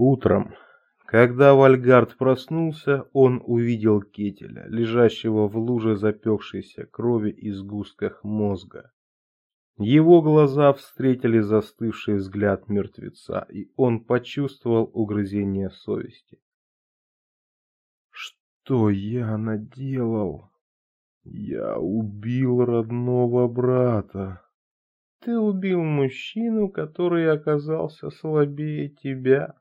Утром, когда Вальгард проснулся, он увидел Кетеля, лежащего в луже запекшейся крови и сгустках мозга. Его глаза встретили застывший взгляд мертвеца, и он почувствовал угрызение совести. «Что я наделал? Я убил родного брата!» «Ты убил мужчину, который оказался слабее тебя»,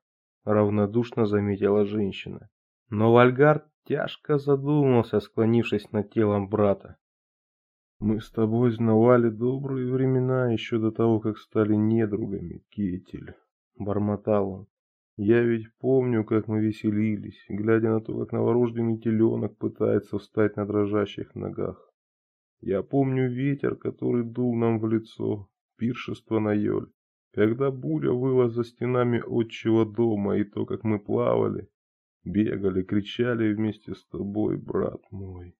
равнодушно заметила женщина. Но Вальгард тяжко задумался, склонившись над телом брата. Мы с тобой знавали добрые времена еще до того, как стали недругами, Кетель, бормотал он. Я ведь помню, как мы веселились, глядя на то, как новорожденный теленок пытается встать на дрожащих ногах. Я помню ветер, который дул нам в лицо, пиршество на Йоль. Когда буря выла за стенами отчего дома, и то, как мы плавали, бегали, кричали вместе с тобой, брат мой.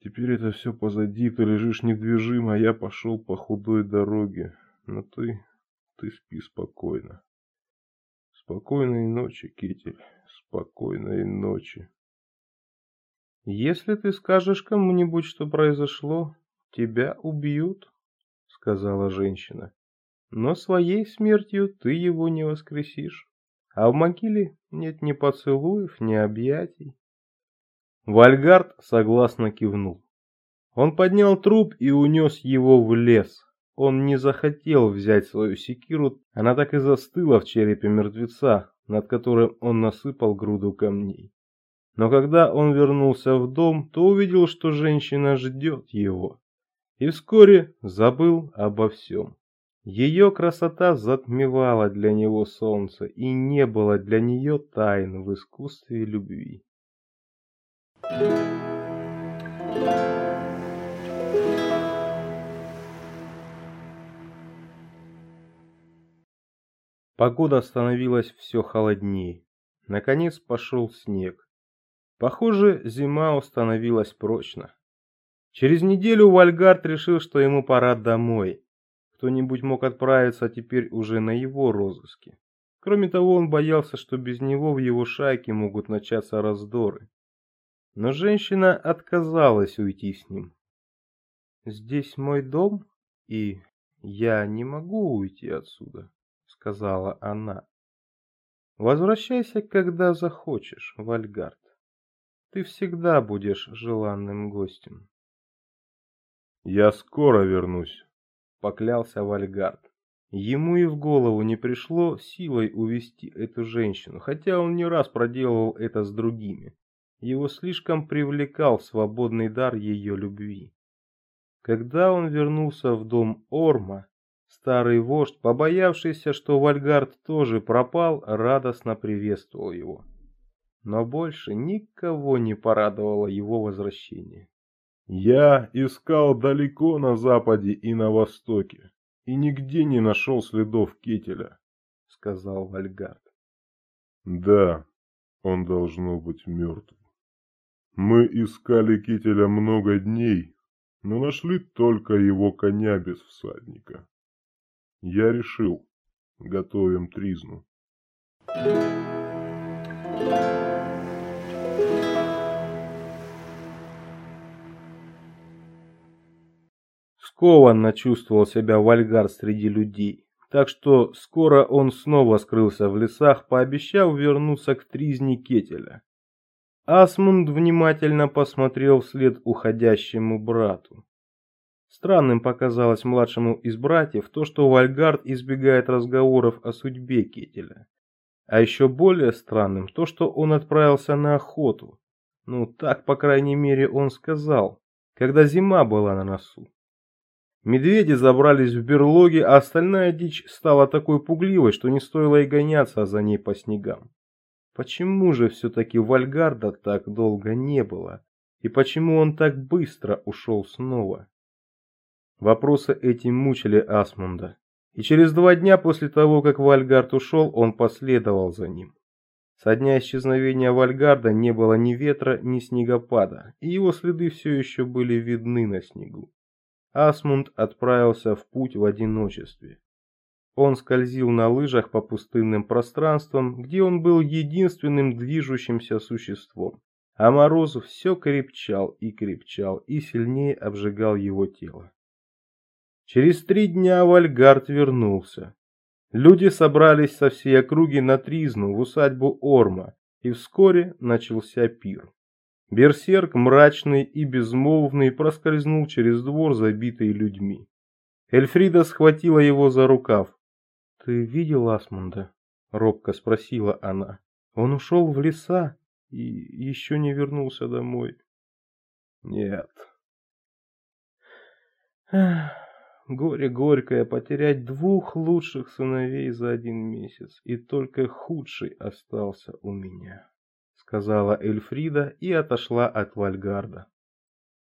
Теперь это все позади, ты лежишь недвижим, а я пошел по худой дороге. Но ты, ты спи спокойно. Спокойной ночи, Китель, спокойной ночи. Если ты скажешь кому-нибудь, что произошло, тебя убьют, сказала женщина но своей смертью ты его не воскресишь, а в могиле нет ни поцелуев, ни объятий. Вальгард согласно кивнул. Он поднял труп и унес его в лес. Он не захотел взять свою секиру, она так и застыла в черепе мертвеца, над которым он насыпал груду камней. Но когда он вернулся в дом, то увидел, что женщина ждет его, и вскоре забыл обо всем. Ее красота затмевала для него солнце, и не было для нее тайн в искусстве любви. Погода становилась все холоднее. Наконец пошел снег. Похоже, зима установилась прочно. Через неделю Вальгард решил, что ему пора домой кто-нибудь мог отправиться теперь уже на его розыске. Кроме того, он боялся, что без него в его шайке могут начаться раздоры. Но женщина отказалась уйти с ним. «Здесь мой дом, и я не могу уйти отсюда», — сказала она. «Возвращайся, когда захочешь, Вальгард. Ты всегда будешь желанным гостем». «Я скоро вернусь», поклялся Вальгард. Ему и в голову не пришло силой увести эту женщину, хотя он не раз проделывал это с другими. Его слишком привлекал свободный дар ее любви. Когда он вернулся в дом Орма, старый вождь, побоявшийся, что Вальгард тоже пропал, радостно приветствовал его. Но больше никого не порадовало его возвращение. Я искал далеко на западе и на востоке, и нигде не нашел следов Кетеля, — сказал Вальгард. Да, он должно быть мертв. Мы искали Кетеля много дней, но нашли только его коня без всадника. Я решил, готовим тризну. Thank you. Скованно чувствовал себя Вальгар среди людей, так что скоро он снова скрылся в лесах, пообещав вернуться к тризне Кетеля. Асмунд внимательно посмотрел вслед уходящему брату. Странным показалось младшему из братьев то, что Вальгард избегает разговоров о судьбе Кетеля. А еще более странным то, что он отправился на охоту. Ну, так, по крайней мере, он сказал, когда зима была на носу. Медведи забрались в берлоги, а остальная дичь стала такой пугливой, что не стоило и гоняться за ней по снегам. Почему же все-таки Вальгарда так долго не было? И почему он так быстро ушел снова? Вопросы эти мучили Асмунда. И через два дня после того, как Вальгард ушел, он последовал за ним. Со дня исчезновения Вальгарда не было ни ветра, ни снегопада, и его следы все еще были видны на снегу. Асмунд отправился в путь в одиночестве. Он скользил на лыжах по пустынным пространствам, где он был единственным движущимся существом. А мороз все крепчал и крепчал и сильнее обжигал его тело. Через три дня Вальгард вернулся. Люди собрались со всей округи на Тризну в усадьбу Орма, и вскоре начался пир. Берсерк, мрачный и безмолвный, проскользнул через двор, забитый людьми. Эльфрида схватила его за рукав. «Ты видел Асмунда?» — робко спросила она. «Он ушел в леса и еще не вернулся домой». «Нет». Горе горькое потерять двух лучших сыновей за один месяц, и только худший остался у меня, сказала Эльфрида и отошла от Вальгарда.